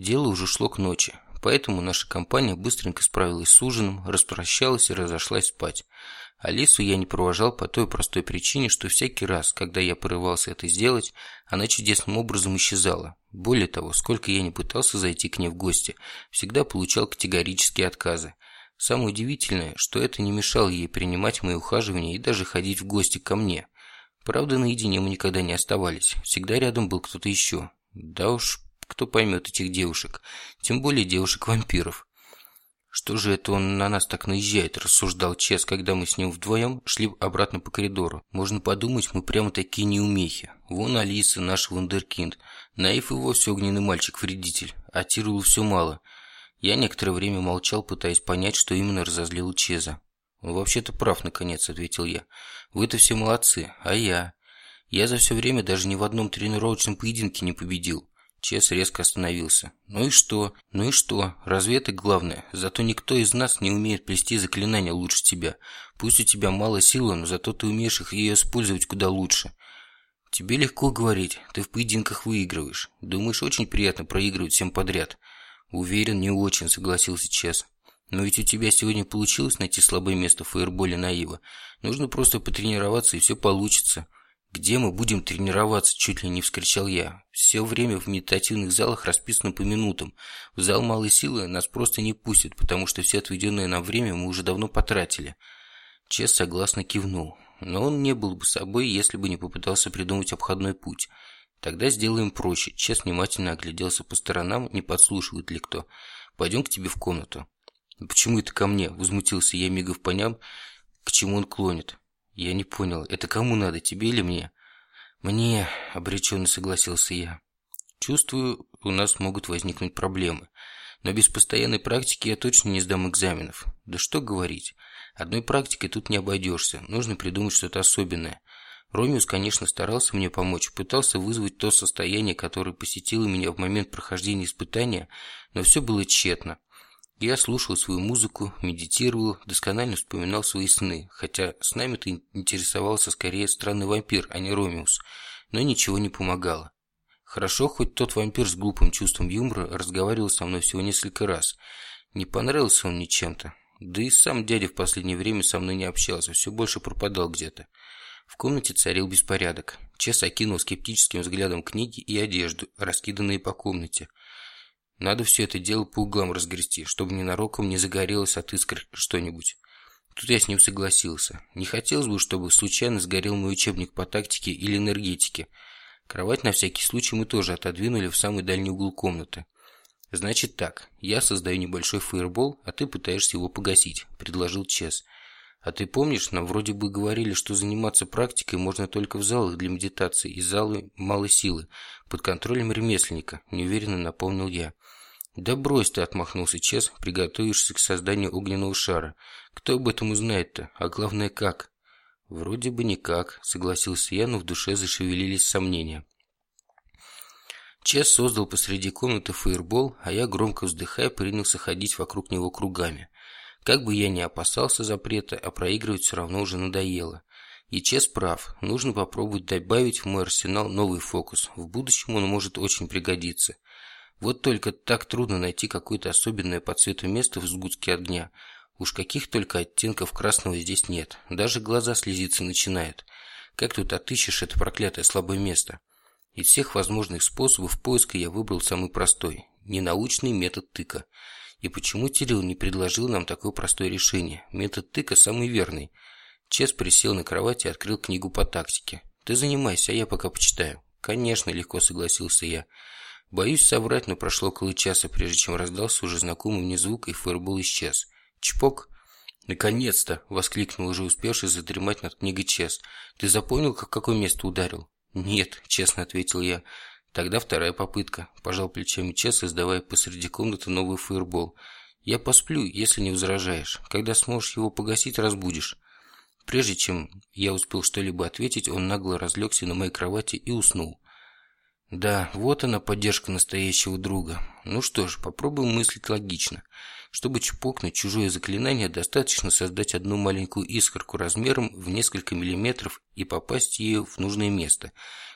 Дело уже шло к ночи, поэтому наша компания быстренько справилась с ужином, распрощалась и разошлась спать. Алису я не провожал по той простой причине, что всякий раз, когда я порывался это сделать, она чудесным образом исчезала. Более того, сколько я не пытался зайти к ней в гости, всегда получал категорические отказы. Самое удивительное, что это не мешало ей принимать мои ухаживания и даже ходить в гости ко мне. Правда, наедине мы никогда не оставались, всегда рядом был кто-то еще. Да уж, кто поймет этих девушек, тем более девушек-вампиров. «Что же это он на нас так наезжает?» – рассуждал Чес, когда мы с ним вдвоем шли обратно по коридору. «Можно подумать, мы прямо такие неумехи. Вон Алиса, наш вундеркинд. Наив и вовсе огненный мальчик-вредитель. А Тирулу все мало». Я некоторое время молчал, пытаясь понять, что именно разозлил Чеза. «Он вообще-то прав, наконец», – ответил я. «Вы-то все молодцы, а я?» «Я за все время даже ни в одном тренировочном поединке не победил. Чес резко остановился. «Ну и что? Ну и что? Разве это главное? Зато никто из нас не умеет плести заклинания лучше тебя. Пусть у тебя мало силы, но зато ты умеешь их ее использовать куда лучше. Тебе легко говорить, ты в поединках выигрываешь. Думаешь, очень приятно проигрывать всем подряд?» «Уверен, не очень», — согласился Чес. «Но ведь у тебя сегодня получилось найти слабое место в фаерболе Наива. Нужно просто потренироваться, и все получится». «Где мы будем тренироваться?» – чуть ли не вскричал я. «Все время в медитативных залах расписано по минутам. В зал малой силы нас просто не пустят, потому что все отведенное нам время мы уже давно потратили». Чес согласно кивнул. Но он не был бы собой, если бы не попытался придумать обходной путь. Тогда сделаем проще. Чес внимательно огляделся по сторонам, не подслушивает ли кто. «Пойдем к тебе в комнату». «Почему это ко мне?» – возмутился я, мигов поняв, к чему он клонит. Я не понял, это кому надо, тебе или мне? Мне, обреченно согласился я. Чувствую, у нас могут возникнуть проблемы. Но без постоянной практики я точно не сдам экзаменов. Да что говорить. Одной практикой тут не обойдешься. Нужно придумать что-то особенное. Ромеус, конечно, старался мне помочь, пытался вызвать то состояние, которое посетило меня в момент прохождения испытания, но все было тщетно. Я слушал свою музыку, медитировал, досконально вспоминал свои сны, хотя с нами-то интересовался скорее странный вампир, а не Ромеус, но ничего не помогало. Хорошо, хоть тот вампир с глупым чувством юмора разговаривал со мной всего несколько раз. Не понравился он мне чем-то. Да и сам дядя в последнее время со мной не общался, все больше пропадал где-то. В комнате царил беспорядок. Чес окинул скептическим взглядом книги и одежду, раскиданные по комнате – надо все это дело по углам разгрести, чтобы ненароком не загорелось от искр что-нибудь. Тут я с ним согласился. Не хотелось бы, чтобы случайно сгорел мой учебник по тактике или энергетике. Кровать на всякий случай мы тоже отодвинули в самый дальний угол комнаты. «Значит так, я создаю небольшой фаербол, а ты пытаешься его погасить», – предложил Чес. «А ты помнишь, нам вроде бы говорили, что заниматься практикой можно только в залах для медитации и залы малой силы, под контролем ремесленника», – неуверенно напомнил я. «Да брось ты», – отмахнулся Чес, приготовившись к созданию огненного шара. «Кто об этом узнает-то? А главное, как?» «Вроде бы никак», – согласился я, но в душе зашевелились сомнения. Чес создал посреди комнаты фаербол, а я, громко вздыхая, принялся ходить вокруг него кругами. Как бы я ни опасался запрета, а проигрывать все равно уже надоело. И Чес прав, нужно попробовать добавить в мой арсенал новый фокус. В будущем он может очень пригодиться. Вот только так трудно найти какое-то особенное по цвету место в сгустке огня. Уж каких только оттенков красного здесь нет. Даже глаза слезиться начинают. Как тут отыщешь это проклятое слабое место? Из всех возможных способов поиска я выбрал самый простой – ненаучный метод тыка. И почему Тирил не предложил нам такое простое решение? Метод тыка самый верный. Чес присел на кровати и открыл книгу по тактике. «Ты занимайся, а я пока почитаю». «Конечно», – легко согласился я. Боюсь соврать, но прошло около часа, прежде чем раздался уже знакомый мне звук, и фаербол исчез. Чпок! «Наконец-то!» – воскликнул уже успевший задремать над книгой Чес. «Ты запомнил, как какое место ударил?» «Нет», – честно ответил я. «Тогда вторая попытка», – пожал плечами Чес, издавая посреди комнаты новый фаербол. «Я посплю, если не возражаешь. Когда сможешь его погасить, разбудишь». Прежде чем я успел что-либо ответить, он нагло разлегся на моей кровати и уснул. Да, вот она поддержка настоящего друга. Ну что ж, попробуем мыслить логично. Чтобы чпокнуть чужое заклинание, достаточно создать одну маленькую искорку размером в несколько миллиметров и попасть ее в нужное место.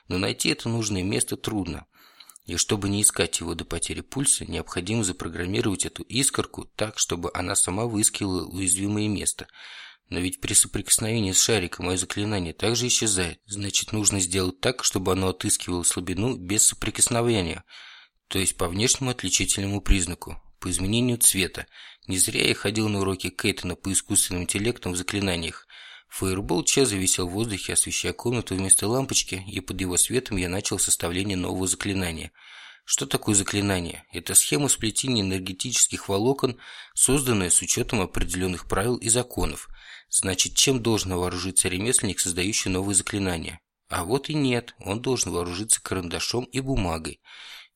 Но найти это нужное место трудно. И чтобы не искать его до потери пульса, необходимо запрограммировать эту искорку так, чтобы она сама выискивала уязвимое место. Но ведь при соприкосновении с шариком мое заклинание также исчезает. Значит, нужно сделать так, чтобы оно отыскивало слабину без соприкосновения. То есть по внешнему отличительному признаку, по изменению цвета. Не зря я ходил на уроки Кейтона по искусственным интеллектам в заклинаниях. Фаербол Чеза висел в воздухе, освещая комнату вместо лампочки, и под его светом я начал составление нового заклинания. Что такое заклинание? Это схема сплетения энергетических волокон, созданная с учетом определенных правил и законов. Значит, чем должен вооружиться ремесленник, создающий новые заклинания? А вот и нет, он должен вооружиться карандашом и бумагой.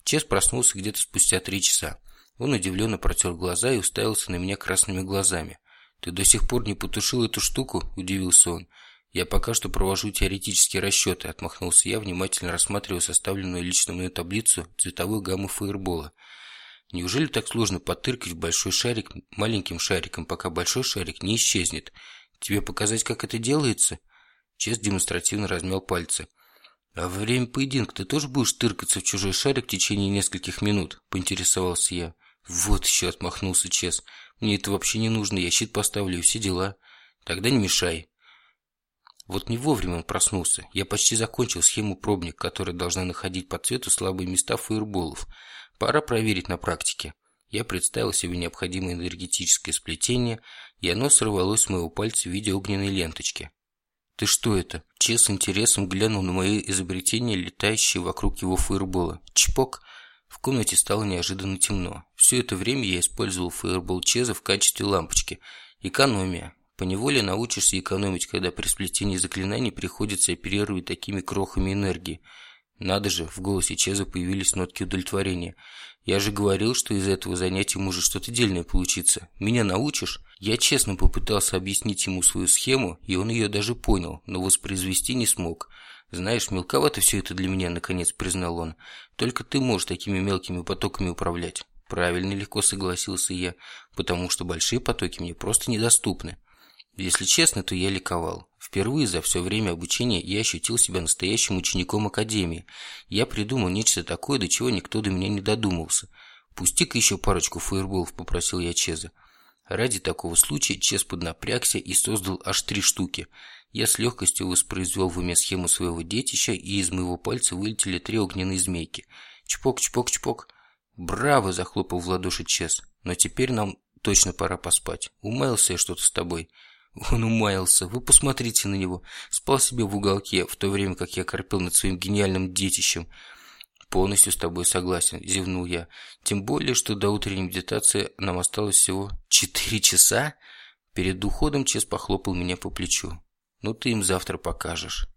Чес проснулся где-то спустя три часа. Он удивленно протер глаза и уставился на меня красными глазами. «Ты до сих пор не потушил эту штуку?» – удивился он. «Я пока что провожу теоретические расчеты», – отмахнулся я, внимательно рассматривая составленную лично мою таблицу цветовой гаммы фаербола. «Неужели так сложно потыркать большой шарик маленьким шариком, пока большой шарик не исчезнет? Тебе показать, как это делается?» Чест демонстративно размял пальцы. «А во время поединка ты тоже будешь тыркаться в чужой шарик в течение нескольких минут?» – поинтересовался я. «Вот еще», – отмахнулся Чес. Мне это вообще не нужно, я щит поставлю и все дела. Тогда не мешай. Вот не вовремя он проснулся. Я почти закончил схему пробник, которая должна находить по цвету слабые места фаерболов. Пора проверить на практике. Я представил себе необходимое энергетическое сплетение, и оно сорвалось с моего пальца в виде огненной ленточки. «Ты что это?» Че с интересом глянул на мое изобретение, летающее вокруг его фаербола. Чпок! В комнате стало неожиданно темно. Все это время я использовал фаербол Чеза в качестве лампочки. Экономия. Поневоле научишься экономить, когда при сплетении заклинаний приходится оперировать такими крохами энергии. Надо же, в голосе Чеза появились нотки удовлетворения. Я же говорил, что из этого занятия может что-то дельное получиться. Меня научишь? Я честно попытался объяснить ему свою схему, и он ее даже понял, но воспроизвести не смог. «Знаешь, мелковато все это для меня», — наконец признал он. «Только ты можешь такими мелкими потоками управлять». «Правильно, легко согласился я, потому что большие потоки мне просто недоступны». Если честно, то я ликовал. Впервые за все время обучения я ощутил себя настоящим учеником Академии. Я придумал нечто такое, до чего никто до меня не додумался. «Пусти-ка еще парочку фаерболов», — попросил я Чеза. Ради такого случая Чез поднапрягся и создал аж три штуки — я с легкостью воспроизвел в уме схему своего детища, и из моего пальца вылетели три огненные змейки. Чпок, чпок, чпок. «Браво!» – захлопал в ладоши Чес. «Но теперь нам точно пора поспать. Умаялся я что-то с тобой». Он умаялся. Вы посмотрите на него. Спал себе в уголке, в то время как я корпел над своим гениальным детищем. «Полностью с тобой согласен», – зевнул я. «Тем более, что до утренней медитации нам осталось всего четыре часа». Перед уходом Чес похлопал меня по плечу. Ну ты им завтра покажешь.